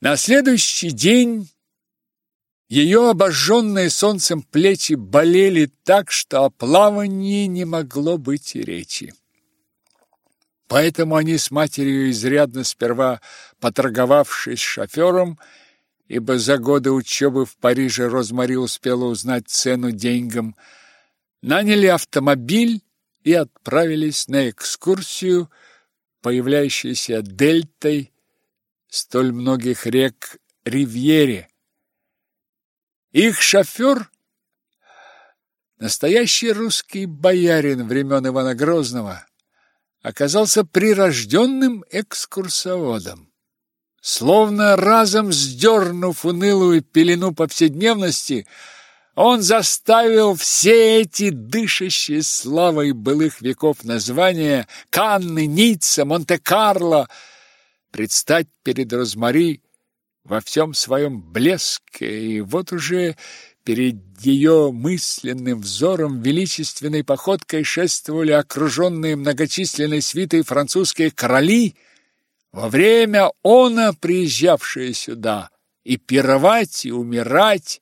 На следующий день ее обожженные солнцем плечи болели так, что о плавании не могло быть и речи. Поэтому они с матерью, изрядно сперва поторговавшись с шофером, ибо за годы учебы в Париже Розмари успела узнать цену деньгам, наняли автомобиль и отправились на экскурсию, появляющейся дельтой столь многих рек Ривьере. Их шофер – настоящий русский боярин времен Ивана Грозного – оказался прирожденным экскурсоводом. Словно разом сдернув унылую пелену повседневности, он заставил все эти дышащие славой былых веков названия Канны, Ницца, Монте-Карло предстать перед Розмари во всем своем блеске, и вот уже Перед ее мысленным взором величественной походкой шествовали окруженные многочисленной свитой французские короли, во время она приезжавшие сюда, и пировать, и умирать,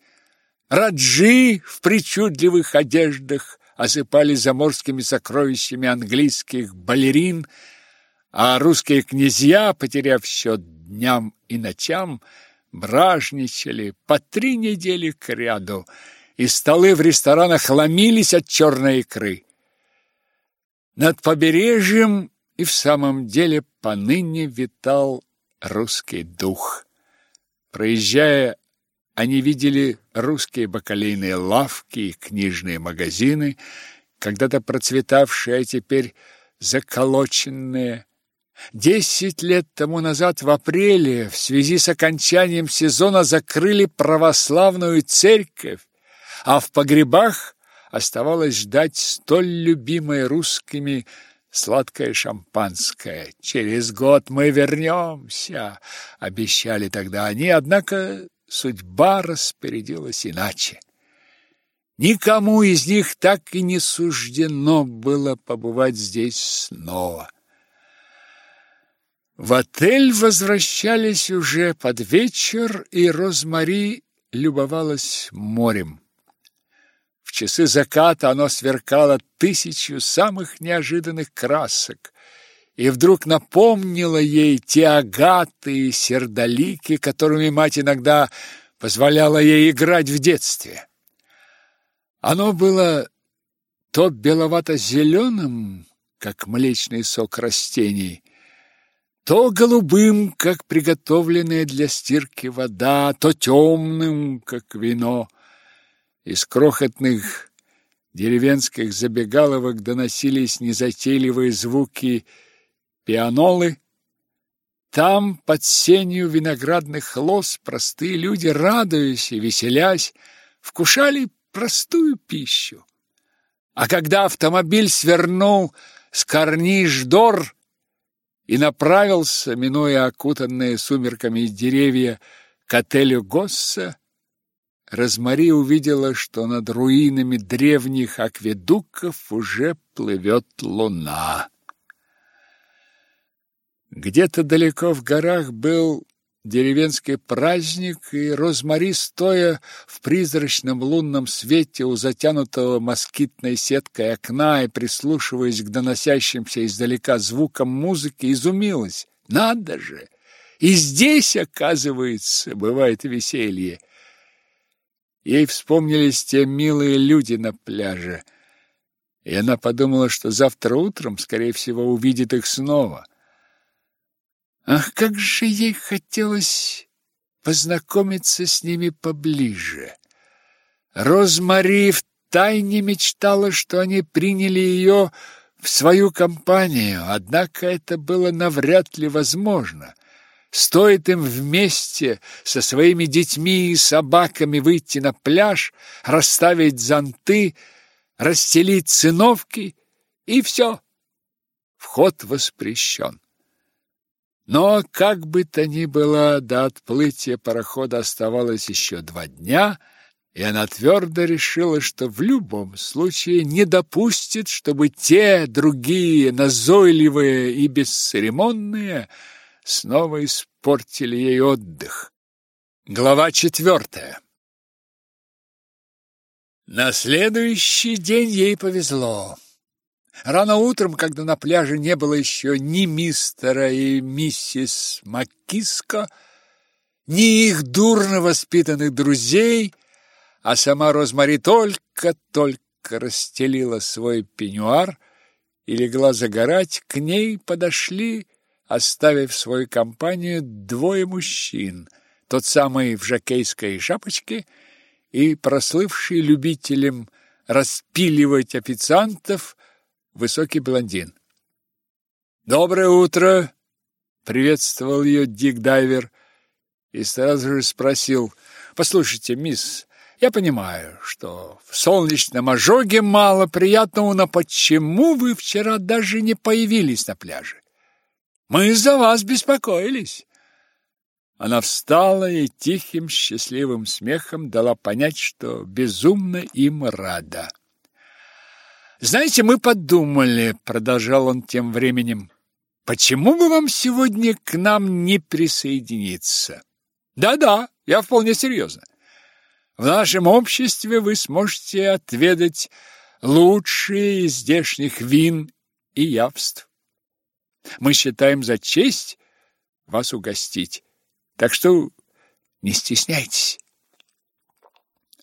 раджи в причудливых одеждах осыпали заморскими сокровищами английских балерин, а русские князья, потеряв счет дням и ночам, бражничали по три недели кряду, и столы в ресторанах ломились от черной икры. Над побережьем и в самом деле поныне витал русский дух. Проезжая, они видели русские бакалейные лавки и книжные магазины, когда-то процветавшие, а теперь заколоченные, Десять лет тому назад в апреле в связи с окончанием сезона закрыли православную церковь, а в погребах оставалось ждать столь любимое русскими сладкое шампанское. Через год мы вернемся, обещали тогда они, однако судьба распорядилась иначе. Никому из них так и не суждено было побывать здесь снова. В отель возвращались уже под вечер, и Розмари любовалась морем. В часы заката оно сверкало тысячу самых неожиданных красок, и вдруг напомнило ей те агаты и сердолики, которыми мать иногда позволяла ей играть в детстве. Оно было то беловато-зеленым, как млечный сок растений, то голубым, как приготовленная для стирки вода, то темным, как вино. Из крохотных деревенских забегаловок доносились незатейливые звуки пианолы. Там, под сенью виноградных лоз, простые люди, радуясь и веселясь, вкушали простую пищу. А когда автомобиль свернул с карниш-дор, и направился, минуя окутанные сумерками деревья, к отелю Госса, Розмари увидела, что над руинами древних акведуков уже плывет луна. Где-то далеко в горах был деревенский праздник, и Розмари, стоя в призрачном лунном свете у затянутого москитной сеткой окна и прислушиваясь к доносящимся издалека звукам музыки, изумилась. Надо же! И здесь, оказывается, бывает веселье. Ей вспомнились те милые люди на пляже, и она подумала, что завтра утром, скорее всего, увидит их снова. Ах, как же ей хотелось познакомиться с ними поближе. Розмари втайне мечтала, что они приняли ее в свою компанию, однако это было навряд ли возможно. Стоит им вместе со своими детьми и собаками выйти на пляж, расставить зонты, расстелить циновки, и все. Вход воспрещен. Но, как бы то ни было, до отплытия парохода оставалось еще два дня, и она твердо решила, что в любом случае не допустит, чтобы те другие, назойливые и бесцеремонные, снова испортили ей отдых. Глава четвертая. На следующий день ей повезло. Рано утром, когда на пляже не было еще ни мистера и миссис Маккиско, ни их дурно воспитанных друзей, а сама Розмари только-только расстелила свой пеньюар и легла загорать, к ней подошли, оставив свою компанию, двое мужчин, тот самый в жакейской шапочке и прослывший любителем распиливать официантов высокий блондин. «Доброе утро!» — приветствовал ее Дик Дайвер и сразу же спросил, «Послушайте, мисс, я понимаю, что в солнечном ожоге мало приятного, но почему вы вчера даже не появились на пляже? Мы за вас беспокоились». Она встала и тихим счастливым смехом дала понять, что безумно им рада. «Знаете, мы подумали», — продолжал он тем временем, «почему бы вам сегодня к нам не присоединиться?» «Да-да, я вполне серьезно. В нашем обществе вы сможете отведать лучшие из здешних вин и явств. Мы считаем за честь вас угостить, так что не стесняйтесь».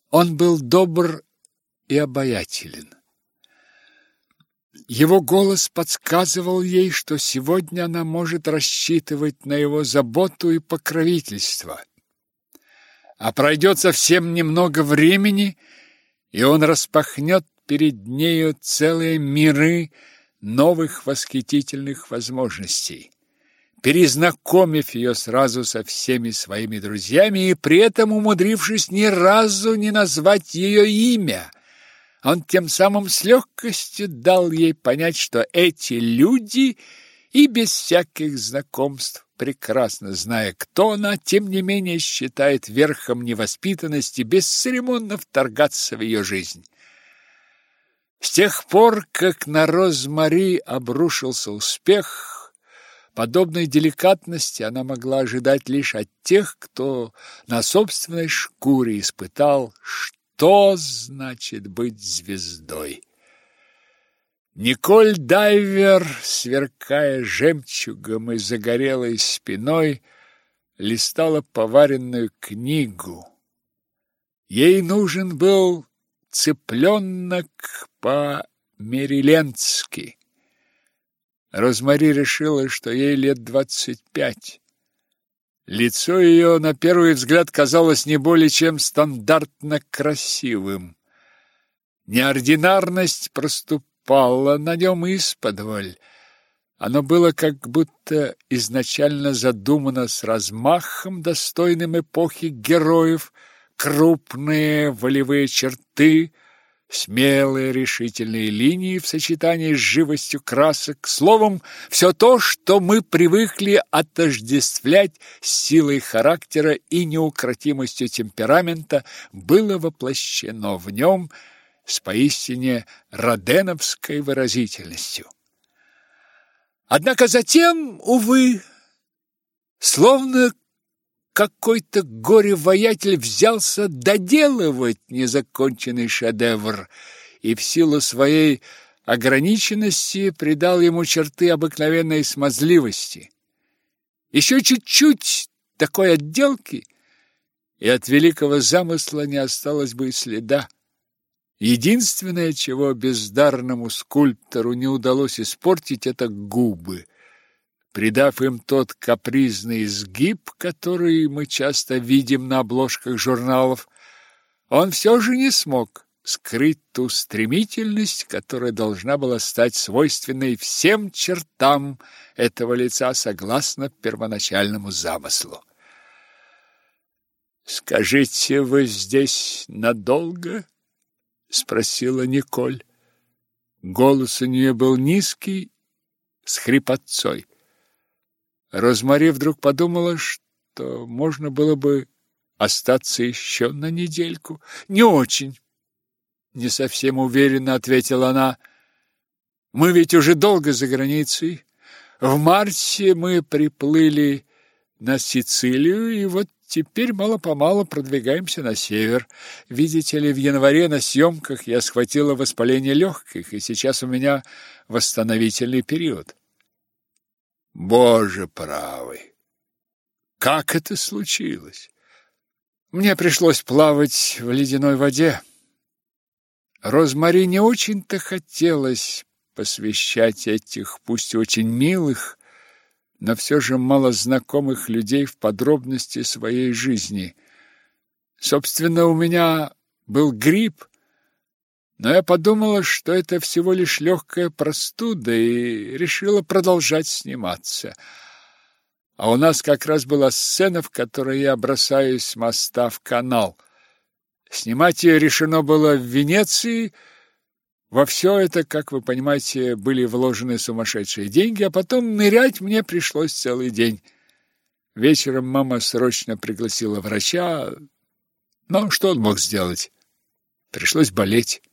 Он был добр и обаятелен. Его голос подсказывал ей, что сегодня она может рассчитывать на его заботу и покровительство. А пройдет совсем немного времени, и он распахнет перед нею целые миры новых восхитительных возможностей, перезнакомив ее сразу со всеми своими друзьями и при этом умудрившись ни разу не назвать ее имя – он тем самым с легкостью дал ей понять, что эти люди и без всяких знакомств, прекрасно зная, кто она, тем не менее считает верхом невоспитанности бесцеремонно вторгаться в ее жизнь. С тех пор, как на Розмари обрушился успех, подобной деликатности она могла ожидать лишь от тех, кто на собственной шкуре испытал, что что значит быть звездой? Николь Дайвер, сверкая жемчугом и загорелой спиной, листала поваренную книгу. Ей нужен был цыпленок по-мериленски. Розмари решила, что ей лет двадцать пять. Лицо ее на первый взгляд казалось не более чем стандартно красивым. Неординарность проступала на нем исподволь. Оно было как будто изначально задумано с размахом, достойным эпохи героев, крупные волевые черты — смелые решительные линии в сочетании с живостью красок, словом, все то, что мы привыкли отождествлять с силой характера и неукротимостью темперамента, было воплощено в нем с поистине роденовской выразительностью. Однако затем, увы, словно какой-то горе-воятель взялся доделывать незаконченный шедевр и в силу своей ограниченности придал ему черты обыкновенной смазливости. Еще чуть-чуть такой отделки, и от великого замысла не осталось бы и следа. Единственное, чего бездарному скульптору не удалось испортить, это губы – придав им тот капризный изгиб, который мы часто видим на обложках журналов, он все же не смог скрыть ту стремительность, которая должна была стать свойственной всем чертам этого лица согласно первоначальному замыслу. «Скажите, вы здесь надолго?» — спросила Николь. Голос у нее был низкий, с хрипотцой. Розмари вдруг подумала, что можно было бы остаться еще на недельку. Не очень. Не совсем уверенно ответила она. Мы ведь уже долго за границей. В марте мы приплыли на Сицилию, и вот теперь мало-помалу продвигаемся на север. Видите ли, в январе на съемках я схватила воспаление легких, и сейчас у меня восстановительный период. Боже правый! Как это случилось? Мне пришлось плавать в ледяной воде. Розмари не очень-то хотелось посвящать этих, пусть и очень милых, но все же малознакомых людей в подробности своей жизни. Собственно, у меня был грипп, но я подумала, что это всего лишь легкая простуда, и решила продолжать сниматься. А у нас как раз была сцена, в которой я бросаюсь с моста в канал. Снимать ее решено было в Венеции – во все это, как вы понимаете, были вложены сумасшедшие деньги, а потом нырять мне пришлось целый день. Вечером мама срочно пригласила врача. Но что он мог сделать? Пришлось болеть.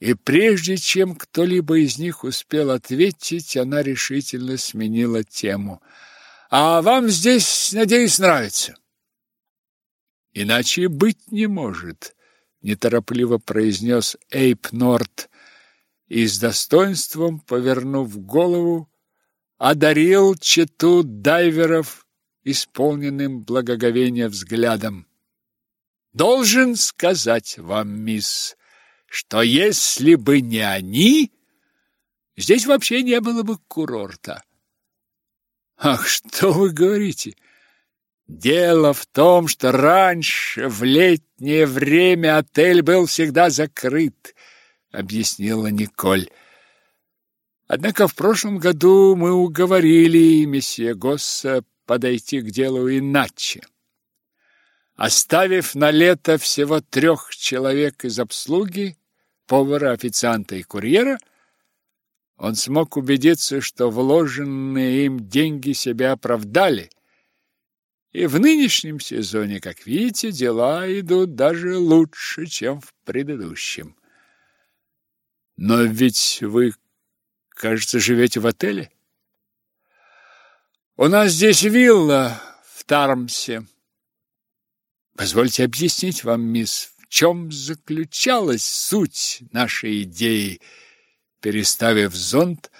И прежде чем кто-либо из них успел ответить, она решительно сменила тему. «А вам здесь, надеюсь, нравится?» «Иначе быть не может» неторопливо произнес Эйп Норт и с достоинством, повернув голову, одарил чету дайверов исполненным благоговения взглядом. Должен сказать вам, мисс, что если бы не они, здесь вообще не было бы курорта. Ах, что вы говорите? Дело в том, что раньше, в летнее время, отель был всегда закрыт, объяснила Николь. Однако в прошлом году мы уговорили месье Госса подойти к делу иначе. Оставив на лето всего трех человек из обслуги, повара, официанта и курьера, он смог убедиться, что вложенные им деньги себя оправдали – и в нынешнем сезоне, как видите, дела идут даже лучше, чем в предыдущем. Но ведь вы, кажется, живете в отеле? У нас здесь вилла в Тармсе. Позвольте объяснить вам, мисс, чем заключалась суть нашей идеи, переставив зонт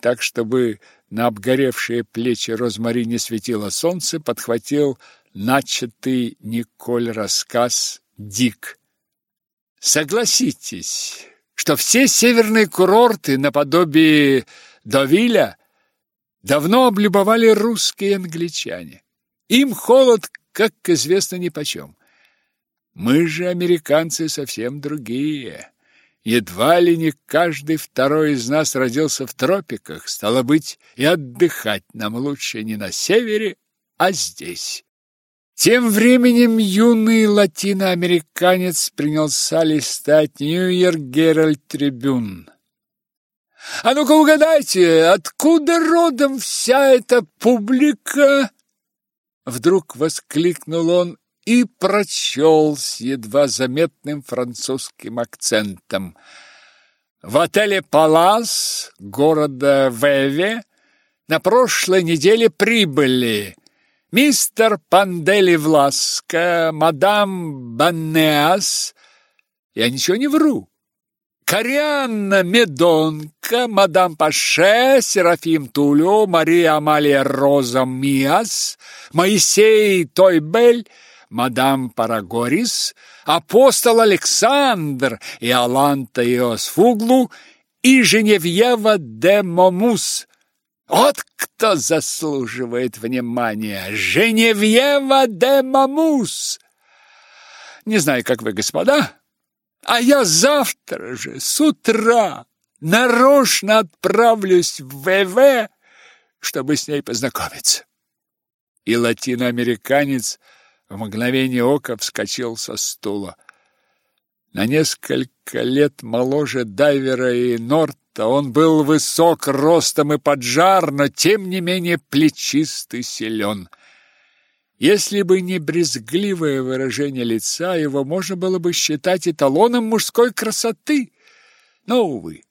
так, чтобы на обгоревшие плечи Розмари не светило солнце, подхватил начатый Николь рассказ Дик. Согласитесь, что все северные курорты наподобие Довиля давно облюбовали русские англичане. Им холод, как известно, нипочем. Мы же, американцы, совсем другие. Едва ли не каждый второй из нас родился в тропиках, стало быть, и отдыхать нам лучше не на севере, а здесь. Тем временем юный латиноамериканец принялся листать Нью-Йорк Геральт Трибюн. «А ну-ка угадайте, откуда родом вся эта публика?» Вдруг воскликнул он и прочел с едва заметным французским акцентом. В отеле «Палас» города Веве на прошлой неделе прибыли мистер Пандели Власка, мадам Баннеас, я ничего не вру, Корианна Медонка, мадам Паше, Серафим Тулю, Мария Амалия Роза Миас, Моисей Тойбель – мадам Парагорис, апостол Александр, и Аланта Иосфуглу и Женевьева де Момус. Вот кто заслуживает внимания! Женевьева де Момус! Не знаю, как вы, господа, а я завтра же с утра нарочно отправлюсь в ВВ, чтобы с ней познакомиться. И латиноамериканец – в мгновение ока вскочил со стула. На несколько лет моложе дайвера и Норта он был высок ростом и поджар, но тем не менее плечист и силен. Если бы не брезгливое выражение лица, его можно было бы считать эталоном мужской красоты. Но, увы,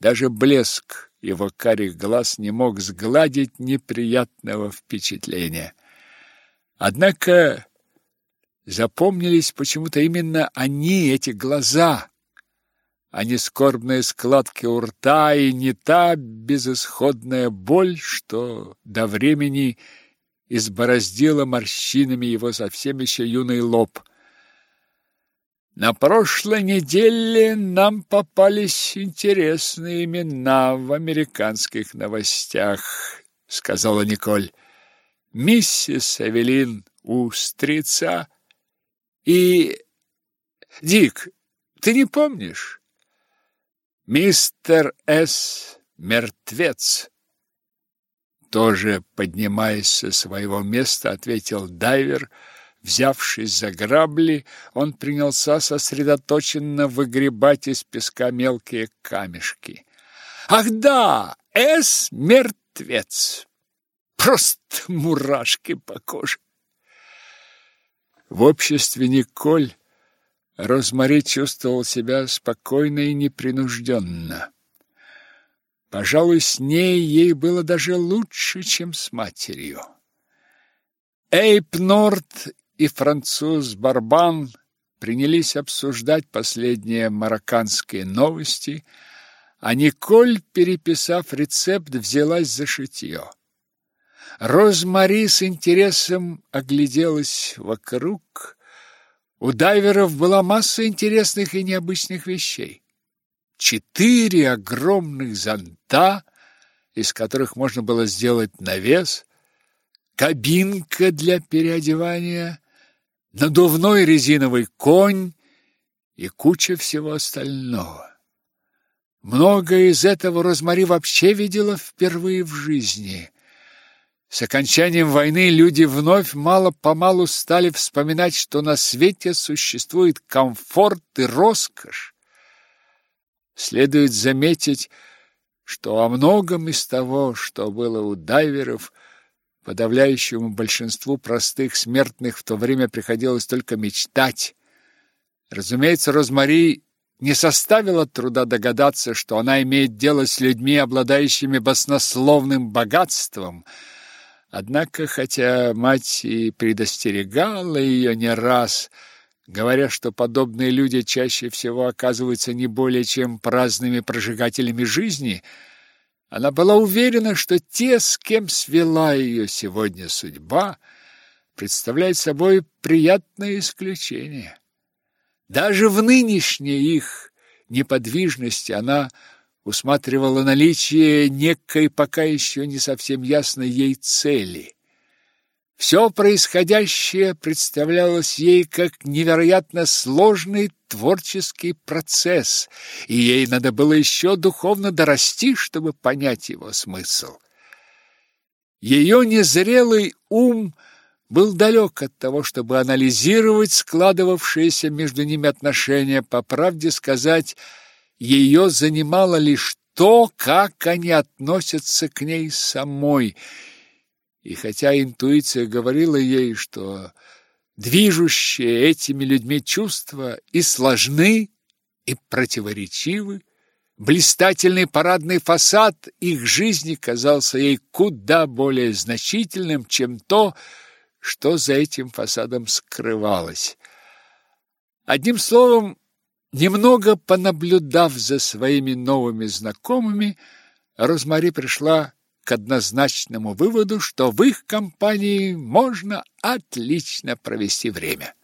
даже блеск его карих глаз не мог сгладить неприятного впечатления. Однако запомнились почему-то именно они, эти глаза, а не скорбные складки у рта и не та безысходная боль, что до времени избороздила морщинами его совсем еще юный лоб. На прошлой неделе нам попались интересные имена в американских новостях, сказала Николь. Миссис Эвелин Устрица и Дик, ты не помнишь? Мистер С. мертвец. Тоже поднимаясь со своего места, ответил дайвер. Взявшись за грабли, он принялся сосредоточенно выгребать из песка мелкие камешки. Ах да, С. Просто мурашки по коже. В обществе Николь Розмари чувствовал себя спокойно и непринужденно. Пожалуй, с ней ей было даже лучше, чем с матерью. Эйп Норт и француз Барбан принялись обсуждать последние марокканские новости, а Николь, переписав рецепт, взялась за шитье. Розмари с интересом огляделась вокруг, у дайверов была масса интересных и необычных вещей. Четыре огромных зонта, из которых можно было сделать навес, кабинка для переодевания, надувной резиновый конь и куча всего остального. Многое из этого Розмари вообще видела впервые в жизни. С окончанием войны люди вновь мало-помалу стали вспоминать, что на свете существует комфорт и роскошь. Следует заметить, что о многом из того, что было у дайверов, подавляющему большинству простых смертных в то время приходилось только мечтать. Разумеется, Розмари не составило труда догадаться, что она имеет дело с людьми, обладающими баснословным богатством – Однако, хотя мать и предостерегала ее не раз, говоря, что подобные люди чаще всего оказываются не более чем праздными прожигателями жизни, она была уверена, что те, с кем свела ее сегодня судьба, представляют собой приятное исключение. Даже в нынешней их неподвижности она усматривала наличие некой пока еще не совсем ясной ей цели. Все происходящее представлялось ей как невероятно сложный творческий процесс, и ей надо было еще духовно дорасти, чтобы понять его смысл. Ее незрелый ум был далек от того, чтобы анализировать складывавшиеся между ними отношения, по правде сказать – ее занимало лишь то, как они относятся к ней самой. И хотя интуиция говорила ей, что движущие этими людьми чувства и сложны, и противоречивы, блистательный парадный фасад их жизни казался ей куда более значительным, чем то, что за этим фасадом скрывалось. Одним словом, Немного понаблюдав за своими новыми знакомыми, Розмари пришла к однозначному выводу, что в их компании можно отлично провести время.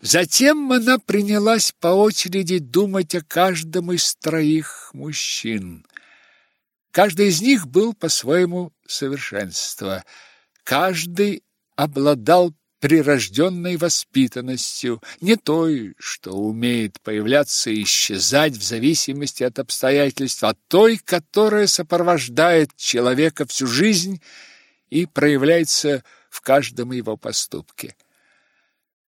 Затем она принялась по очереди думать о каждом из троих мужчин. Каждый из них был по-своему совершенство. Каждый обладал прирожденной воспитанностью, не той, что умеет появляться и исчезать в зависимости от обстоятельств, а той, которая сопровождает человека всю жизнь и проявляется в каждом его поступке.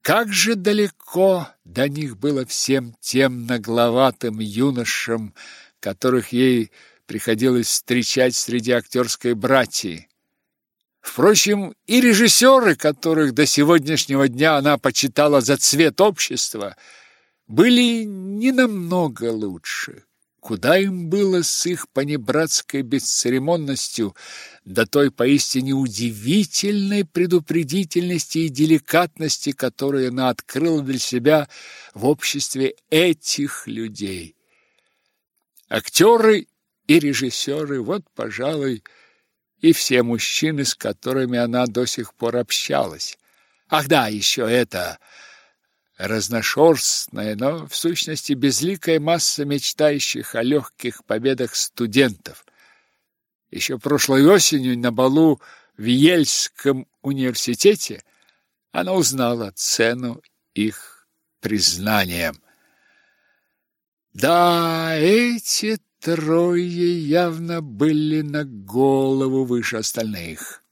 Как же далеко до них было всем тем нагловатым юношам, которых ей приходилось встречать среди актерской братьи. Впрочем, и режиссеры, которых до сегодняшнего дня она почитала за цвет общества, были не намного лучше. Куда им было с их понебратской бесцеремонностью, до той поистине удивительной предупредительности и деликатности, которую она открыла для себя в обществе этих людей. Актеры и режиссеры, вот, пожалуй, и все мужчины, с которыми она до сих пор общалась. Ах да, еще это разношерстная, но в сущности безликая масса мечтающих о легких победах студентов. Еще прошлой осенью на балу в Ельском университете она узнала цену их признаниям. Да, эти трое явно были на голову выше остальных.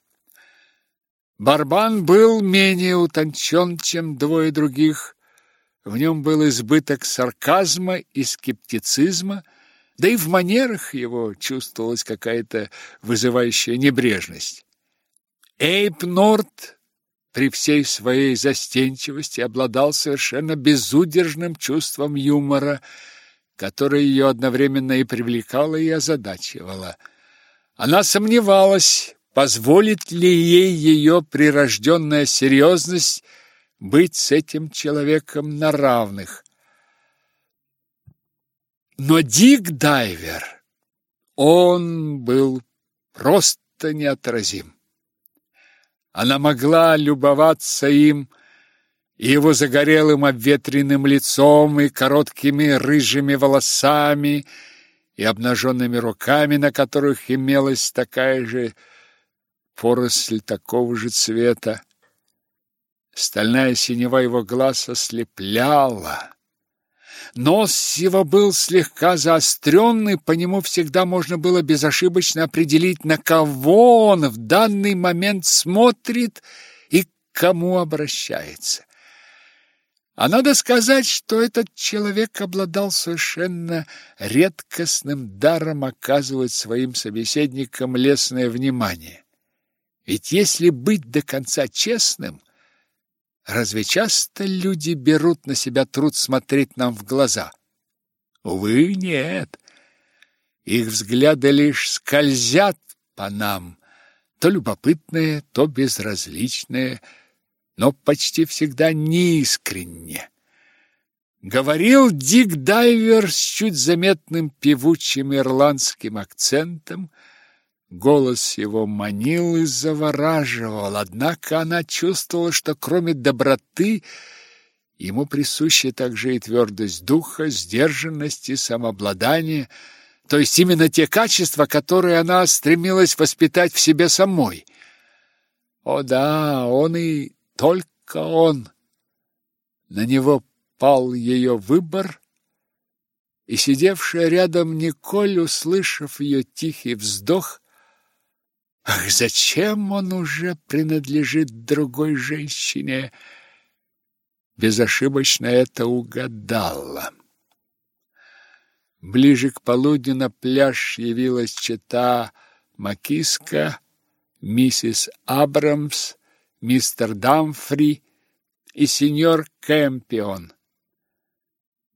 Барбан был менее утончен, чем двое других. В нем был избыток сарказма и скептицизма, да и в манерах его чувствовалась какая-то вызывающая небрежность. Эйп Норт при всей своей застенчивости обладал совершенно безудержным чувством юмора, которое ее одновременно и привлекало, и озадачивало. Она сомневалась, Позволит ли ей ее прирожденная серьезность быть с этим человеком на равных? Но Дик Дайвер, он был просто неотразим. Она могла любоваться им, и его загорелым обветренным лицом, и короткими рыжими волосами, и обнаженными руками, на которых имелась такая же поросль такого же цвета. Стальная синева его глаз ослепляла. Нос его был слегка заостренный, по нему всегда можно было безошибочно определить, на кого он в данный момент смотрит и к кому обращается. А надо сказать, что этот человек обладал совершенно редкостным даром оказывать своим собеседникам лестное внимание. Ведь если быть до конца честным, разве часто люди берут на себя труд смотреть нам в глаза? Увы, нет. Их взгляды лишь скользят по нам, то любопытные, то безразличные, но почти всегда неискренне. Говорил Дик Дайвер с чуть заметным певучим ирландским акцентом, Голос его манил и завораживал, однако она чувствовала, что кроме доброты ему присуща также и твердость духа, сдержанность и самообладание, то есть именно те качества, которые она стремилась воспитать в себе самой. О да, он и только он. На него пал ее выбор, и сидевшая рядом Николь, услышав ее тихий вздох, Ах, зачем он уже принадлежит другой женщине? Безошибочно это угадала. Ближе к полудню на пляж явилась чета Макиска, миссис Абрамс, мистер Дамфри и сеньор Кэмпион.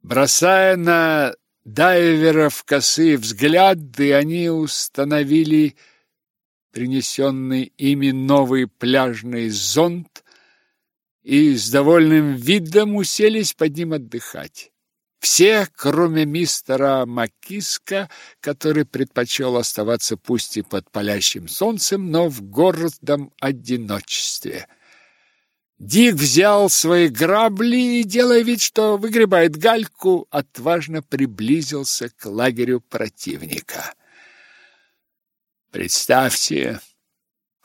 Бросая на дайверов косые взгляды, они установили принесенный ими новый пляжный зонт, и с довольным видом уселись под ним отдыхать. Все, кроме мистера Макиска, который предпочел оставаться пусть и под палящим солнцем, но в гордом одиночестве. Дик взял свои грабли и, делая вид, что выгребает гальку, отважно приблизился к лагерю противника. Представьте,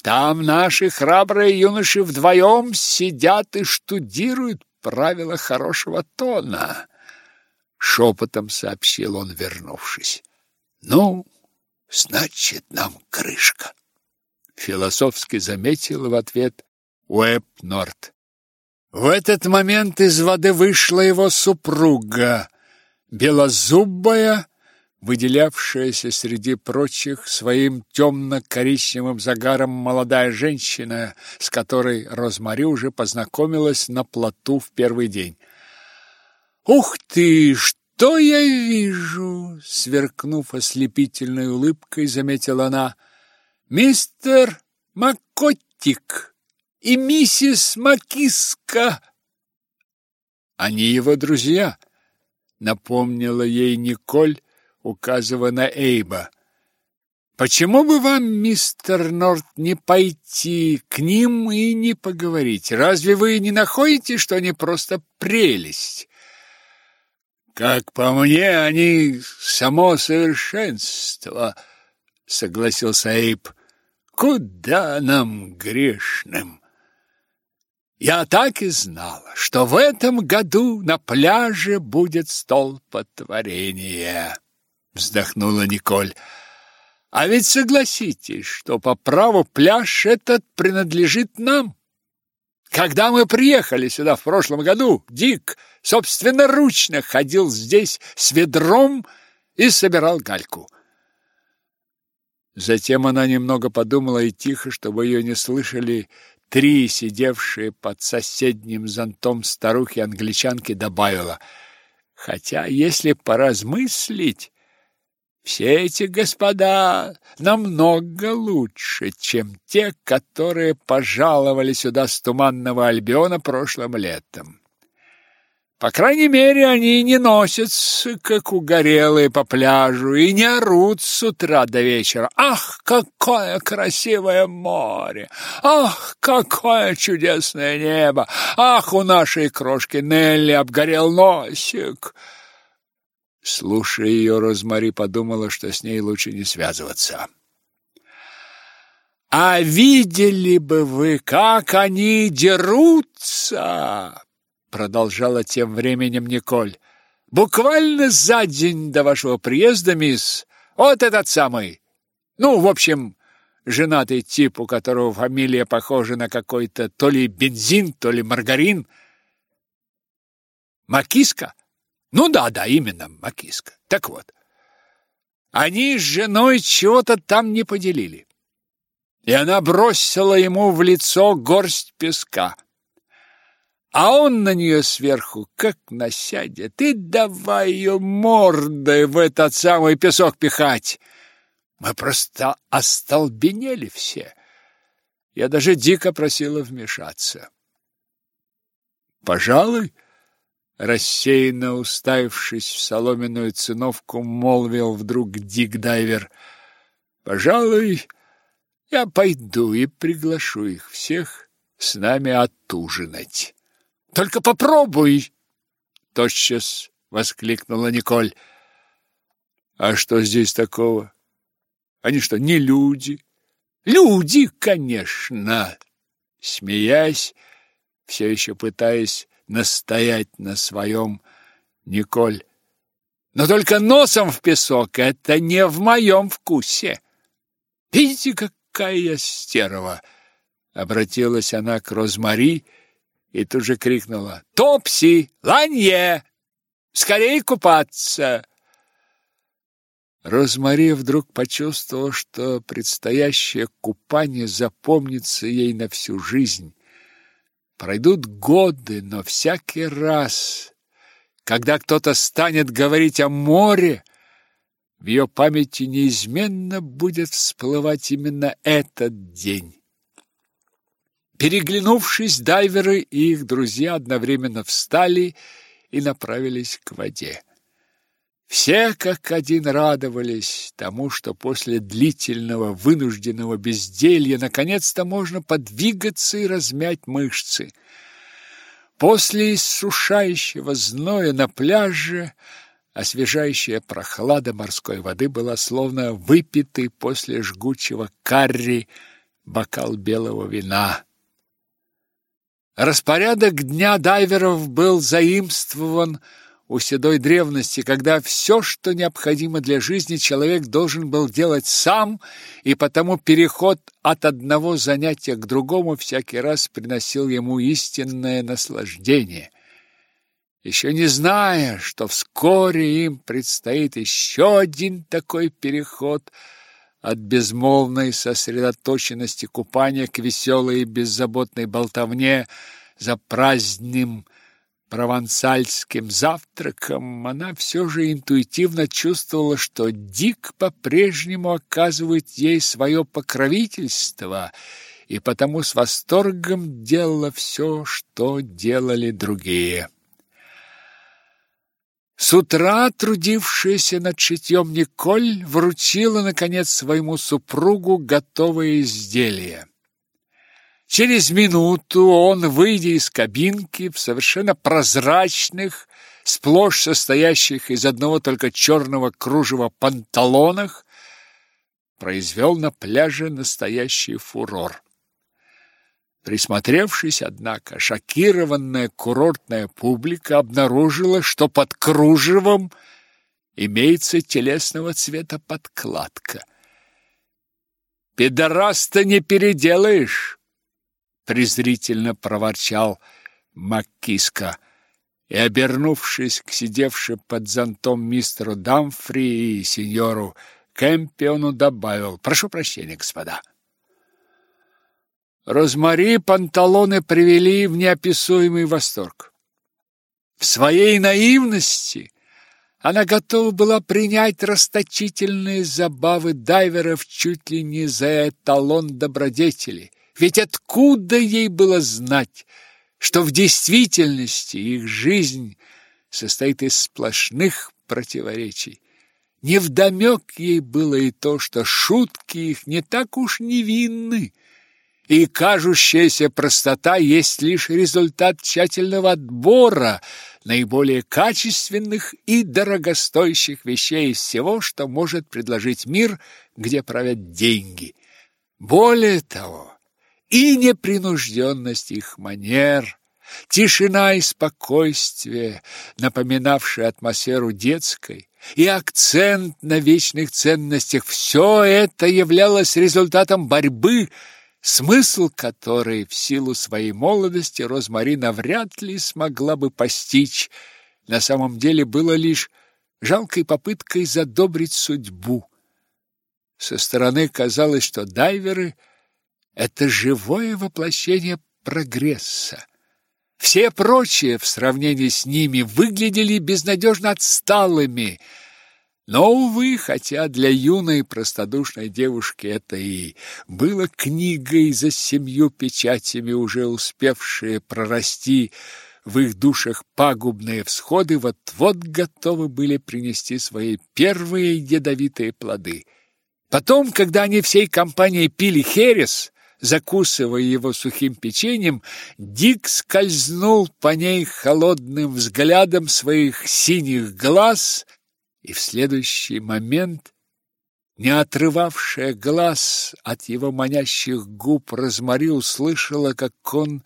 там наши храбрые юноши вдвоем сидят и штудируют правила хорошего тона, шепотом сообщил он, вернувшись. Ну, значит, нам крышка. Философски заметил в ответ Уэб Норт. В этот момент из воды вышла его супруга, белозубая, выделявшаяся среди прочих своим темно-коричневым загаром молодая женщина, с которой Розмари уже познакомилась на плоту в первый день. «Ух ты! что я вижу?» Сверкнув ослепительной улыбкой, заметила она. «Мистер Маккоттик и миссис Макиска». «Они его друзья», — напомнила ей Николь, указывая на Эйба. Почему бы вам, мистер Норт, не пойти к ним и не поговорить? Разве вы не находите, что они просто прелесть? Как по мне, они само совершенство, согласился Эйб. Куда нам грешным? Я так и знала, что в этом году на пляже будет столпотворение, вздохнула Николь. А ведь согласитесь, что по праву пляж этот принадлежит нам. Когда мы приехали сюда в прошлом году, Дик собственноручно ходил здесь с ведром и собирал гальку. Затем она немного подумала и тихо, чтобы ее не слышали три сидевшие под соседним зонтом старухи-англичанки, добавила, «Хотя, если поразмыслить, все эти господа намного лучше, чем те, которые пожаловали сюда с Туманного Альбиона прошлым летом. По крайней мере, они не носятся, как угорелые по пляжу, и не орут с утра до вечера. Ах, какое красивое море! Ах, какое чудесное небо! Ах, у нашей крошки Нелли обгорел носик! Слушая ее, Розмари подумала, что с ней лучше не связываться. «А видели бы вы, как они дерутся!» Продолжала тем временем Николь. «Буквально за день до вашего приезда, мисс, вот этот самый. Ну, в общем, женатый тип, у которого фамилия похожа на какой-то то ли бензин, то ли маргарин. Макиска?» Ну да, да, именно, Макиска. Так вот, они с женой чего-то там не поделили. И она бросила ему в лицо горсть песка. А он на нее сверху как насядет, и давай ее мордой в этот самый песок пихать. Мы просто остолбенели все. Я даже дико просила вмешаться. Пожалуй, рассеянно уставившись в соломенную циновку, молвил вдруг Дик-дайвер. «Пожалуй, я пойду и приглашу их всех с нами отужинать. Только попробуй!» Тотчас воскликнула Николь. «А что здесь такого? Они что, не люди?» «Люди, конечно!» Смеясь, все еще пытаясь настоять на своем, Николь. Но только носом в песок это не в моем вкусе. Видите, какая я стерва! Обратилась она к Розмари и тут же крикнула. Топси! Ланье! Скорее купаться! Розмари вдруг почувствовала, что предстоящее купание запомнится ей на всю жизнь. Пройдут годы, но всякий раз, когда кто-то станет говорить о море, в ее памяти неизменно будет всплывать именно этот день. Переглянувшись, дайверы и их друзья одновременно встали и направились к воде. Все как один радовались тому, что после длительного вынужденного безделья наконец-то можно подвигаться и размять мышцы. После иссушающего зноя на пляже освежающая прохлада морской воды была словно выпитый после жгучего карри бокал белого вина. Распорядок дня дайверов был заимствован у седой древности, когда все, что необходимо для жизни, человек должен был делать сам, и потому переход от одного занятия к другому всякий раз приносил ему истинное наслаждение. Еще не зная, что вскоре им предстоит еще один такой переход от безмолвной сосредоточенности купания к веселой и беззаботной болтовне за праздным провансальским завтраком, она все же интуитивно чувствовала, что Дик по-прежнему оказывает ей свое покровительство, и потому с восторгом делала все, что делали другие. С утра трудившаяся над шитьем Николь вручила, наконец, своему супругу готовое изделие. Через минуту он, выйдя из кабинки в совершенно прозрачных, сплошь состоящих из одного только черного кружева панталонах, произвел на пляже настоящий фурор. Присмотревшись, однако, шокированная курортная публика обнаружила, что под кружевом имеется телесного цвета подкладка. «Пидораста не переделаешь!» Презрительно проворчал Маккиска и, обернувшись к сидевшим под зонтом мистеру Дамфри и сеньору Кэмпиону, добавил «Прошу прощения, господа». Розмари панталоны привели в неописуемый восторг. В своей наивности она готова была принять расточительные забавы дайверов чуть ли не за эталон добродетели – ведь откуда ей было знать, что в действительности их жизнь состоит из сплошных противоречий? Невдомек ей было и то, что шутки их не так уж невинны, и кажущаяся простота есть лишь результат тщательного отбора наиболее качественных и дорогостоящих вещей из всего, что может предложить мир, где правят деньги. Более того, и непринужденность их манер, тишина и спокойствие, напоминавшие атмосферу детской, и акцент на вечных ценностях – все это являлось результатом борьбы, смысл которой в силу своей молодости Розмарина вряд ли смогла бы постичь. На самом деле было лишь жалкой попыткой задобрить судьбу. Со стороны казалось, что дайверы – это живое воплощение прогресса. Все прочие в сравнении с ними выглядели безнадежно отсталыми. Но, увы, хотя для юной простодушной девушки это и было книгой за семью печатями, уже успевшие прорасти в их душах пагубные всходы, вот-вот готовы были принести свои первые ядовитые плоды. Потом, когда они всей компанией пили херес, Закусывая его сухим печеньем, Дик скользнул по ней холодным взглядом своих синих глаз, и в следующий момент, не отрывавшая глаз от его манящих губ, Розмари услышала, как он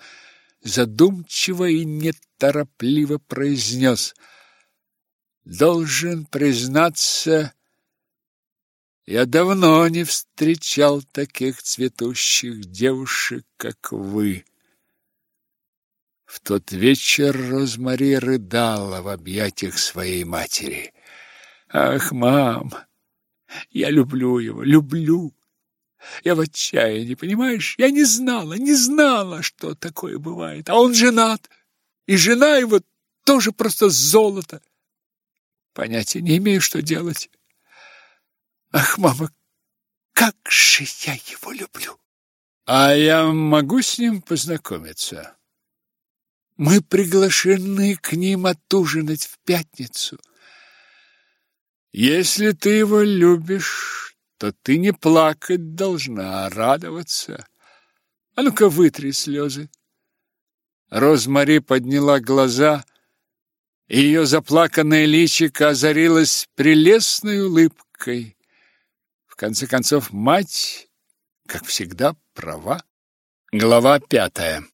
задумчиво и неторопливо произнес «Должен признаться, я давно не встречал таких цветущих девушек, как вы. В тот вечер Розмари рыдала в объятиях своей матери. Ах, мам, я люблю его, люблю. Я в отчаянии, понимаешь? Я не знала, не знала, что такое бывает. А он женат, и жена его тоже просто золото. Понятия не имею, что делать. Ах, мама, как же я его люблю! А я могу с ним познакомиться? Мы приглашены к ним отужинать в пятницу. Если ты его любишь, то ты не плакать должна, а радоваться. А ну-ка, вытри слезы. Розмари подняла глаза, и ее заплаканное личико озарилось прелестной улыбкой конце концов, мать, как всегда, права. Глава пятая